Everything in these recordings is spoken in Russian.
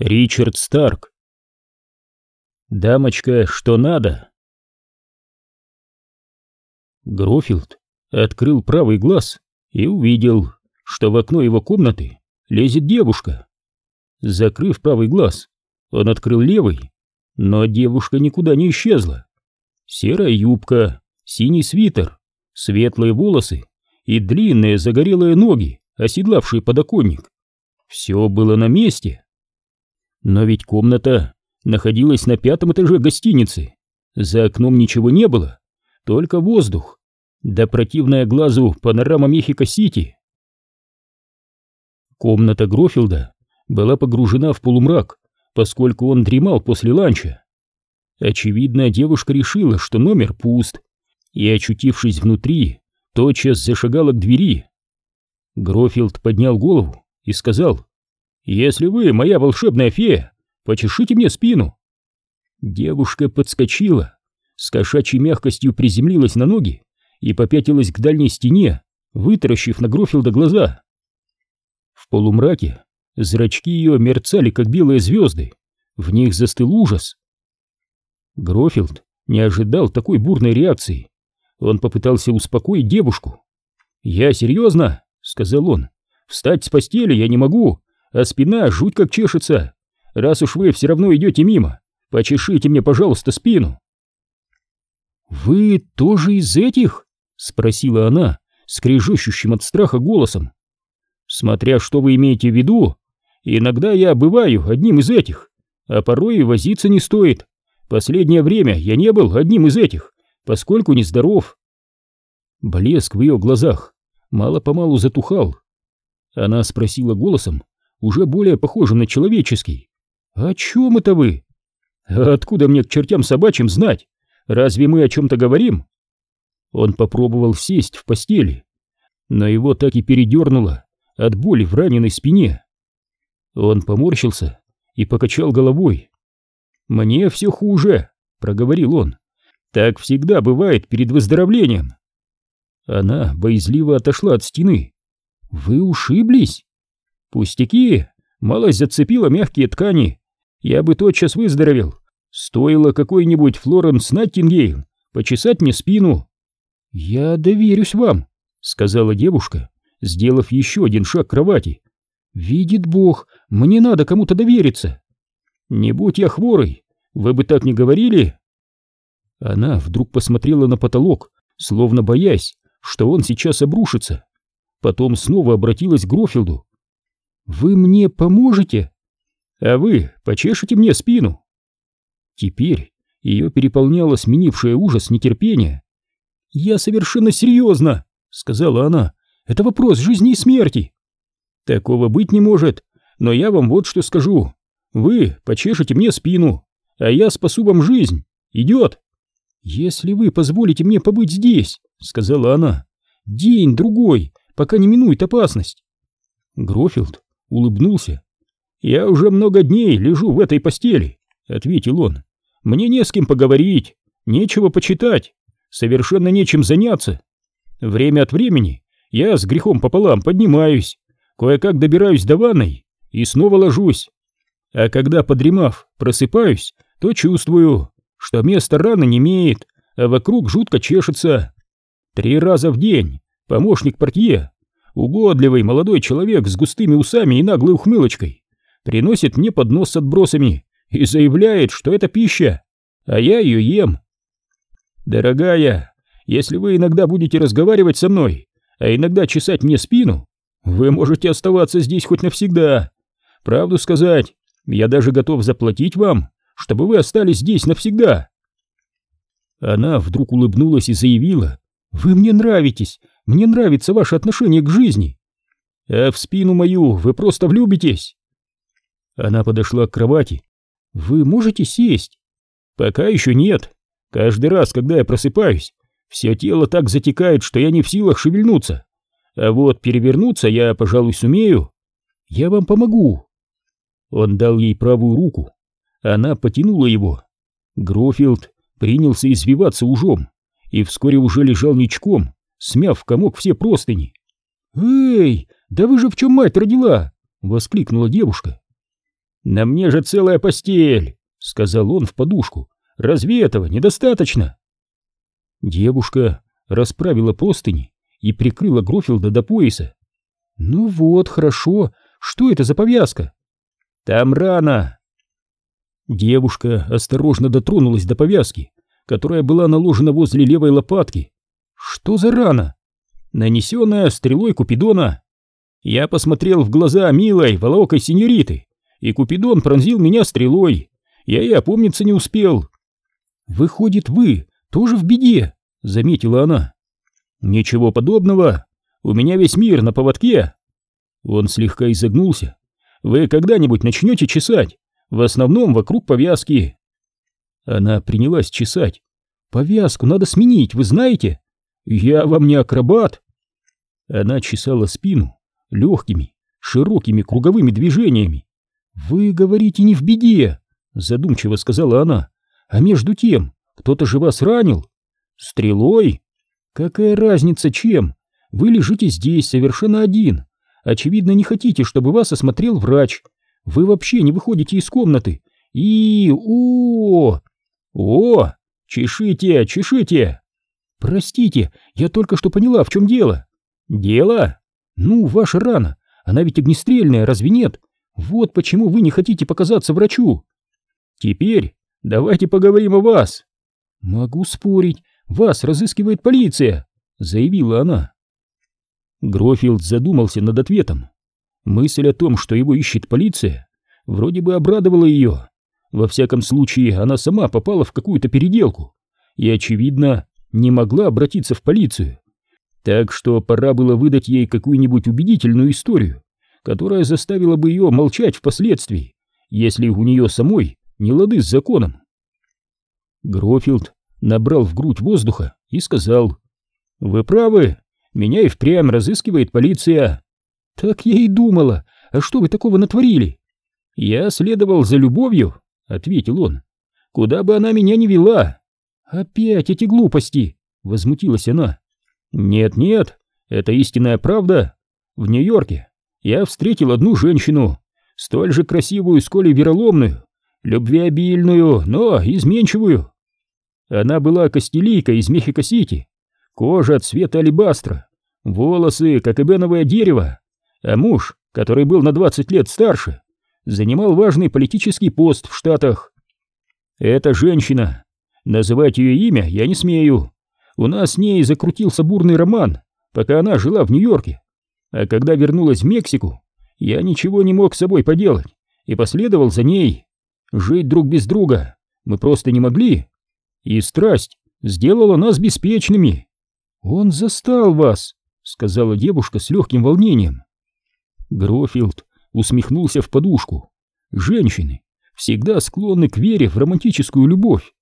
Ричард Старк. Дамочка, что надо? Грофилд открыл правый глаз и увидел, что в окно его комнаты лезет девушка. Закрыв правый глаз, он открыл левый, но девушка никуда не исчезла. Серая юбка, синий свитер, светлые волосы и длинные загорелые ноги, оседлавшие подоконник. Все было на месте. Но ведь комната находилась на пятом этаже гостиницы. За окном ничего не было, только воздух, да противная глазу панорама Мехико-Сити. Комната Грофилда была погружена в полумрак, поскольку он дремал после ланча. Очевидно, девушка решила, что номер пуст, и, очутившись внутри, тотчас зашагала к двери. Грофилд поднял голову и сказал, «Если вы моя волшебная фея, почешите мне спину». Девушка подскочила, с кошачьей мягкостью приземлилась на ноги и попятилась к дальней стене, вытаращив на Грофилда глаза. В полумраке зрачки ее мерцали, как белые звезды, в них застыл ужас. Грофилд не ожидал такой бурной реакции. Он попытался успокоить девушку. «Я серьезно?» — сказал он. «Встать с постели я не могу а спина жуть как чешется. Раз уж вы все равно идете мимо, почешите мне, пожалуйста, спину. «Вы тоже из этих?» — спросила она, скрежещущим от страха голосом. «Смотря что вы имеете в виду, иногда я бываю одним из этих, а порой и возиться не стоит. Последнее время я не был одним из этих, поскольку нездоров». Блеск в ее глазах мало-помалу затухал. Она спросила голосом, уже более похожим на человеческий. «О чем это вы?» «Откуда мне к чертям собачьим знать? Разве мы о чем-то говорим?» Он попробовал сесть в постели, но его так и передернуло от боли в раненой спине. Он поморщился и покачал головой. «Мне все хуже», — проговорил он. «Так всегда бывает перед выздоровлением». Она боязливо отошла от стены. «Вы ушиблись?» Пустяки, малость зацепила мягкие ткани. Я бы тотчас выздоровел. Стоило какой-нибудь Флоренс Наттингейл почесать мне спину. Я доверюсь вам, сказала девушка, сделав еще один шаг к кровати. Видит Бог, мне надо кому-то довериться. Не будь я хворой, вы бы так не говорили. Она вдруг посмотрела на потолок, словно боясь, что он сейчас обрушится. Потом снова обратилась к Грофилду. Вы мне поможете? А вы почешете мне спину? Теперь ее переполняло сменившее ужас нетерпение. «Я совершенно серьезно», — сказала она. «Это вопрос жизни и смерти». «Такого быть не может, но я вам вот что скажу. Вы почешете мне спину, а я спасу вам жизнь. Идет?» «Если вы позволите мне побыть здесь», — сказала она, — «день-другой, пока не минует опасность». Грофилд улыбнулся. «Я уже много дней лежу в этой постели», — ответил он. «Мне не с кем поговорить, нечего почитать, совершенно нечем заняться. Время от времени я с грехом пополам поднимаюсь, кое-как добираюсь до ванной и снова ложусь. А когда, подремав, просыпаюсь, то чувствую, что место раны не имеет, а вокруг жутко чешется. Три раза в день помощник портье угодливый молодой человек с густыми усами и наглой ухмылочкой приносит мне поднос с отбросами и заявляет, что это пища, а я ее ем. Дорогая, если вы иногда будете разговаривать со мной, а иногда чесать мне спину, вы можете оставаться здесь хоть навсегда. Правду сказать, я даже готов заплатить вам, чтобы вы остались здесь навсегда. Она вдруг улыбнулась и заявила, «Вы мне нравитесь, мне нравится ваше отношение к жизни. А в спину мою вы просто влюбитесь. Она подошла к кровати. Вы можете сесть? Пока еще нет. Каждый раз, когда я просыпаюсь, все тело так затекает, что я не в силах шевельнуться. А вот перевернуться я, пожалуй, сумею. Я вам помогу. Он дал ей правую руку. Она потянула его. Грофилд принялся извиваться ужом и вскоре уже лежал ничком, смяв в комок все простыни. «Эй, да вы же в чем мать родила?» — воскликнула девушка. «На мне же целая постель!» — сказал он в подушку. «Разве этого недостаточно?» Девушка расправила простыни и прикрыла Грофилда до пояса. «Ну вот, хорошо. Что это за повязка?» «Там рана!» Девушка осторожно дотронулась до повязки, которая была наложена возле левой лопатки. «Что за рана?» «Нанесенная стрелой Купидона!» Я посмотрел в глаза милой, волокой синьориты, и Купидон пронзил меня стрелой. Я и опомниться не успел. «Выходит, вы тоже в беде», — заметила она. «Ничего подобного. У меня весь мир на поводке». Он слегка изогнулся. «Вы когда-нибудь начнете чесать? В основном вокруг повязки». Она принялась чесать. «Повязку надо сменить, вы знаете? Я вам не акробат». Она чесала спину легкими, широкими круговыми движениями. «Вы говорите не в беде», — задумчиво сказала она. «А между тем, кто-то же вас ранил. Стрелой? Какая разница, чем? Вы лежите здесь совершенно один. Очевидно, не хотите, чтобы вас осмотрел врач. Вы вообще не выходите из комнаты. И... о О! Чешите, чешите! Простите, я только что поняла, в чем дело. Дело? Ну, ваша рана, она ведь огнестрельная, разве нет? Вот почему вы не хотите показаться врачу. Теперь давайте поговорим о вас. Могу спорить, вас разыскивает полиция, заявила она. Грофилд задумался над ответом. Мысль о том, что его ищет полиция, вроде бы обрадовала ее. Во всяком случае, она сама попала в какую-то переделку и, очевидно, не могла обратиться в полицию. Так что пора было выдать ей какую-нибудь убедительную историю, которая заставила бы ее молчать впоследствии, если у нее самой не лады с законом. Грофилд набрал в грудь воздуха и сказал, «Вы правы, меня и впрямь разыскивает полиция». «Так я и думала, а что вы такого натворили?» «Я следовал за любовью», — ответил он, «куда бы она меня ни вела». «Опять эти глупости!» — возмутилась она. «Нет-нет, это истинная правда. В Нью-Йорке я встретил одну женщину, столь же красивую, сколь и вероломную, любвеобильную, но изменчивую. Она была костелийка из Мехико-Сити, кожа цвета алебастра, волосы, как эбеновое дерево, а муж, который был на 20 лет старше, занимал важный политический пост в Штатах. Эта женщина, называть ее имя я не смею, у нас с ней закрутился бурный роман, пока она жила в Нью-Йорке. А когда вернулась в Мексику, я ничего не мог с собой поделать и последовал за ней. Жить друг без друга мы просто не могли. И страсть сделала нас беспечными. Он застал вас, сказала девушка с легким волнением. Грофилд усмехнулся в подушку. Женщины всегда склонны к вере в романтическую любовь,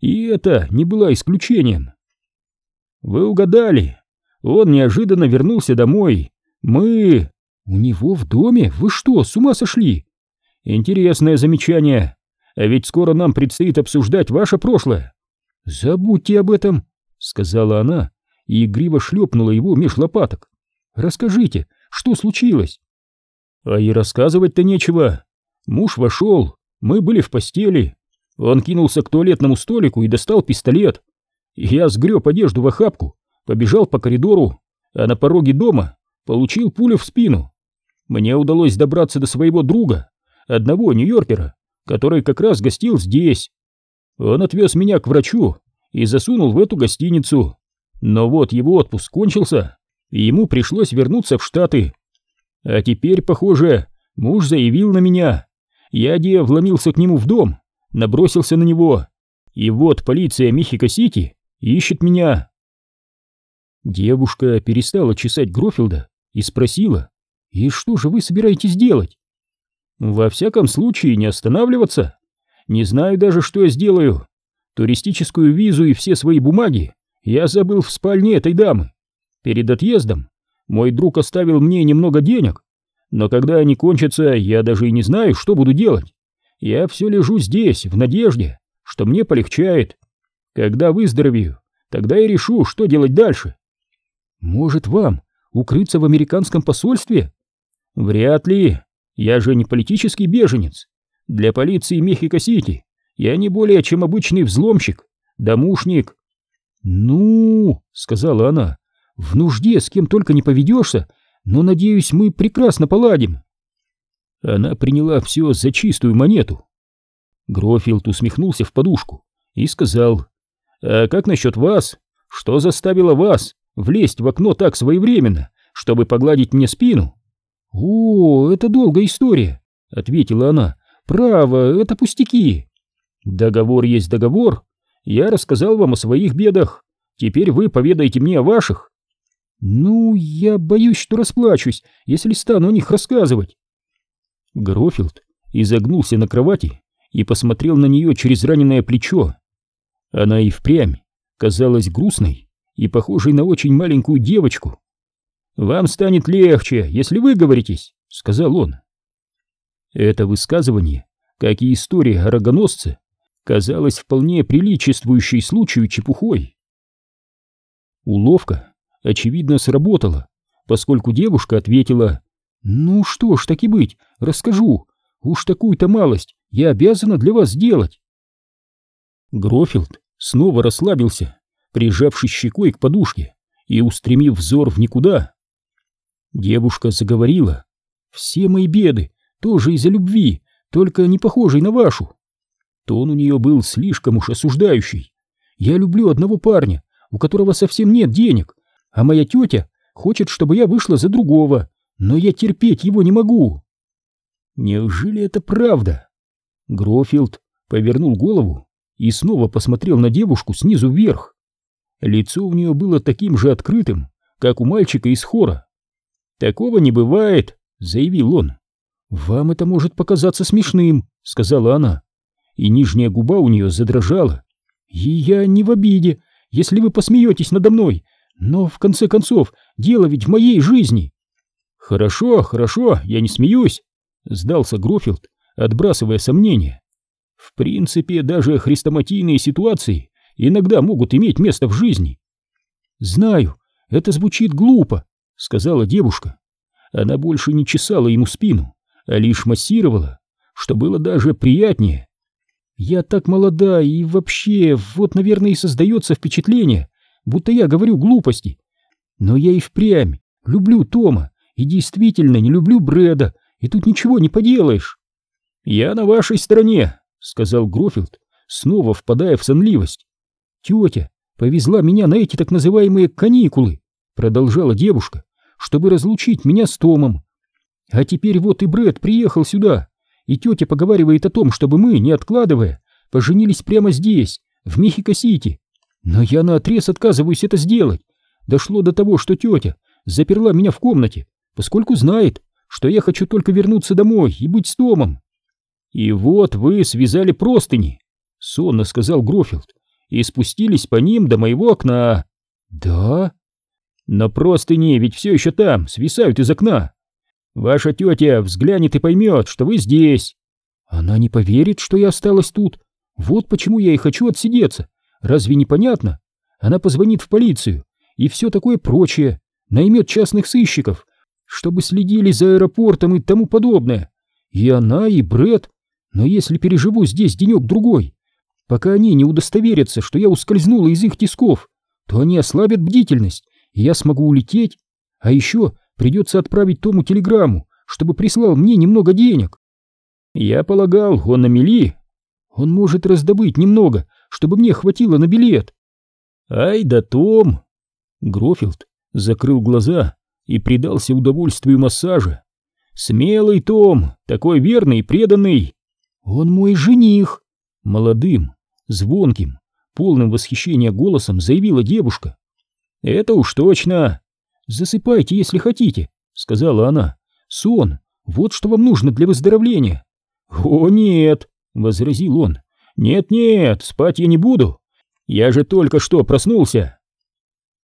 и это не было исключением. Вы угадали. Он неожиданно вернулся домой. Мы... У него в доме? Вы что, с ума сошли? Интересное замечание. А ведь скоро нам предстоит обсуждать ваше прошлое. Забудьте об этом, сказала она и игриво шлепнула его меж лопаток. Расскажите, что случилось? А и рассказывать-то нечего. Муж вошел, мы были в постели. Он кинулся к туалетному столику и достал пистолет. Я сгреб одежду в охапку, побежал по коридору, а на пороге дома получил пулю в спину. Мне удалось добраться до своего друга, одного нью-йоркера, который как раз гостил здесь. Он отвез меня к врачу и засунул в эту гостиницу. Но вот его отпуск кончился, и ему пришлось вернуться в Штаты. А теперь, похоже, муж заявил на меня. Я де вломился к нему в дом, набросился на него. И вот полиция Мехико-Сити ищет меня. Девушка перестала чесать Грофилда и спросила, «И что же вы собираетесь делать?» «Во всяком случае не останавливаться. Не знаю даже, что я сделаю. Туристическую визу и все свои бумаги я забыл в спальне этой дамы. Перед отъездом мой друг оставил мне немного денег, но когда они кончатся, я даже и не знаю, что буду делать. Я все лежу здесь, в надежде, что мне полегчает. Когда выздоровею, тогда и решу, что делать дальше. Может, вам укрыться в американском посольстве? Вряд ли. Я же не политический беженец. Для полиции Мехико-Сити я не более чем обычный взломщик, домушник. Ну, сказала она, в нужде с кем только не поведешься, но, надеюсь, мы прекрасно поладим. Она приняла все за чистую монету. Грофилд усмехнулся в подушку и сказал, «А как насчет вас? Что заставило вас влезть в окно так своевременно, чтобы погладить мне спину?» «О, это долгая история», — ответила она. «Право, это пустяки». «Договор есть договор. Я рассказал вам о своих бедах. Теперь вы поведаете мне о ваших». «Ну, я боюсь, что расплачусь, если стану о них рассказывать». Грофилд изогнулся на кровати и посмотрел на нее через раненое плечо. Она и впрямь казалась грустной и похожей на очень маленькую девочку. «Вам станет легче, если вы говоритесь», — сказал он. Это высказывание, как и история о рогоносце, казалось вполне приличествующей случаю чепухой. Уловка, очевидно, сработала, поскольку девушка ответила «Ну что ж, так и быть, расскажу, уж такую-то малость я обязана для вас сделать». Грофилд снова расслабился, прижавшись щекой к подушке и устремив взор в никуда. Девушка заговорила. «Все мои беды тоже из-за любви, только не похожей на вашу». Тон у нее был слишком уж осуждающий. «Я люблю одного парня, у которого совсем нет денег, а моя тетя хочет, чтобы я вышла за другого, но я терпеть его не могу». «Неужели это правда?» Грофилд повернул голову и снова посмотрел на девушку снизу вверх. Лицо у нее было таким же открытым, как у мальчика из хора. «Такого не бывает», — заявил он. «Вам это может показаться смешным», — сказала она. И нижняя губа у нее задрожала. «И я не в обиде, если вы посмеетесь надо мной, но, в конце концов, дело ведь в моей жизни». «Хорошо, хорошо, я не смеюсь», — сдался Грофилд, отбрасывая сомнения. «В принципе, даже хрестоматийные ситуации иногда могут иметь место в жизни». «Знаю, это звучит глупо», — сказала девушка. Она больше не чесала ему спину, а лишь массировала, что было даже приятнее. «Я так молода, и вообще, вот, наверное, и создается впечатление, будто я говорю глупости. Но я и впрямь люблю Тома, и действительно не люблю Брэда, и тут ничего не поделаешь». «Я на вашей стороне», — сказал Грофилд, снова впадая в сонливость. «Тетя повезла меня на эти так называемые каникулы», — продолжала девушка чтобы разлучить меня с Томом. А теперь вот и Брэд приехал сюда, и тетя поговаривает о том, чтобы мы, не откладывая, поженились прямо здесь, в Мехико-Сити. Но я наотрез отказываюсь это сделать. Дошло до того, что тетя заперла меня в комнате, поскольку знает, что я хочу только вернуться домой и быть с Томом. И вот вы связали простыни, сонно сказал Грофилд, и спустились по ним до моего окна. Да? Но простыни ведь все еще там, свисают из окна. Ваша тетя взглянет и поймет, что вы здесь. Она не поверит, что я осталась тут. Вот почему я и хочу отсидеться. Разве не понятно? Она позвонит в полицию и все такое прочее, наймет частных сыщиков, чтобы следили за аэропортом и тому подобное. И она, и Бред. Но если переживу здесь денек-другой, пока они не удостоверятся, что я ускользнула из их тисков, то они ослабят бдительность и я смогу улететь. А еще придется отправить Тому телеграмму, чтобы прислал мне немного денег. Я полагал, он на мели. Он может раздобыть немного, чтобы мне хватило на билет. Ай да Том! Грофилд закрыл глаза и предался удовольствию массажа. Смелый Том, такой верный и преданный. Он мой жених. Молодым, звонким, полным восхищения голосом заявила девушка. «Это уж точно!» «Засыпайте, если хотите», — сказала она. «Сон, вот что вам нужно для выздоровления». «О, нет!» — возразил он. «Нет-нет, спать я не буду. Я же только что проснулся».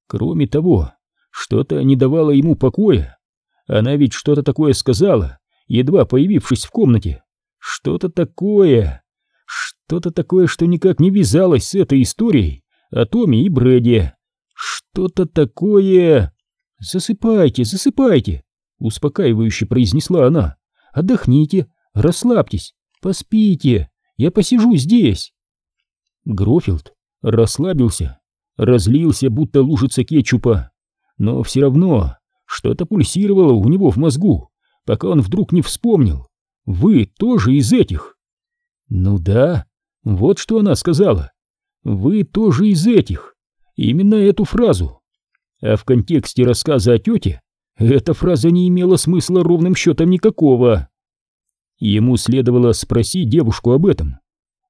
Кроме того, что-то не давало ему покоя. Она ведь что-то такое сказала, едва появившись в комнате. Что-то такое, что-то такое, что никак не вязалось с этой историей о Томе и Брэде. Что-то такое... Засыпайте, засыпайте, успокаивающе произнесла она. Отдохните, расслабьтесь, Поспите, я посижу здесь. Грофилд расслабился, разлился, будто лужица кетчупа, но все равно что-то пульсировало у него в мозгу, пока он вдруг не вспомнил. Вы тоже из этих? Ну да, вот что она сказала. Вы тоже из этих. Именно эту фразу. А в контексте рассказа о тете эта фраза не имела смысла ровным счетом никакого. Ему следовало спросить девушку об этом,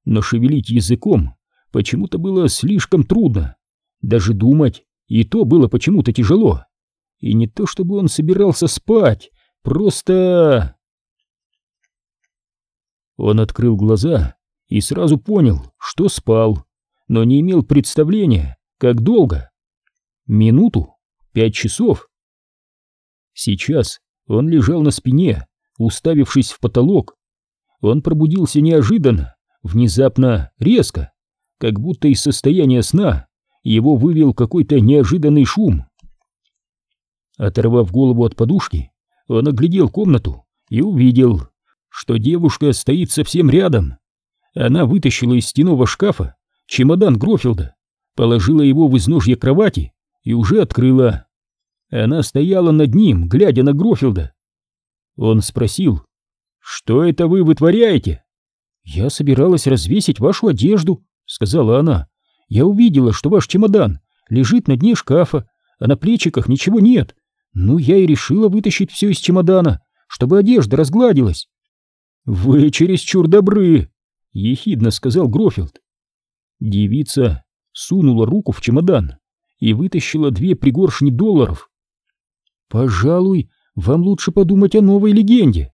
но шевелить языком почему-то было слишком трудно. Даже думать и то было почему-то тяжело. И не то чтобы он собирался спать, просто... Он открыл глаза и сразу понял, что спал, но не имел представления, как долго. Минуту? Пять часов? Сейчас он лежал на спине, уставившись в потолок. Он пробудился неожиданно, внезапно, резко, как будто из состояния сна его вывел какой-то неожиданный шум. Оторвав голову от подушки, он оглядел комнату и увидел, что девушка стоит совсем рядом. Она вытащила из стенового шкафа чемодан Грофилда, положила его в изножье кровати и уже открыла. Она стояла над ним, глядя на Грофилда. Он спросил, «Что это вы вытворяете?» «Я собиралась развесить вашу одежду», — сказала она. «Я увидела, что ваш чемодан лежит на дне шкафа, а на плечиках ничего нет. Ну, я и решила вытащить все из чемодана, чтобы одежда разгладилась». «Вы чересчур добры», — ехидно сказал Грофилд. Девица сунула руку в чемодан и вытащила две пригоршни долларов. «Пожалуй, вам лучше подумать о новой легенде»,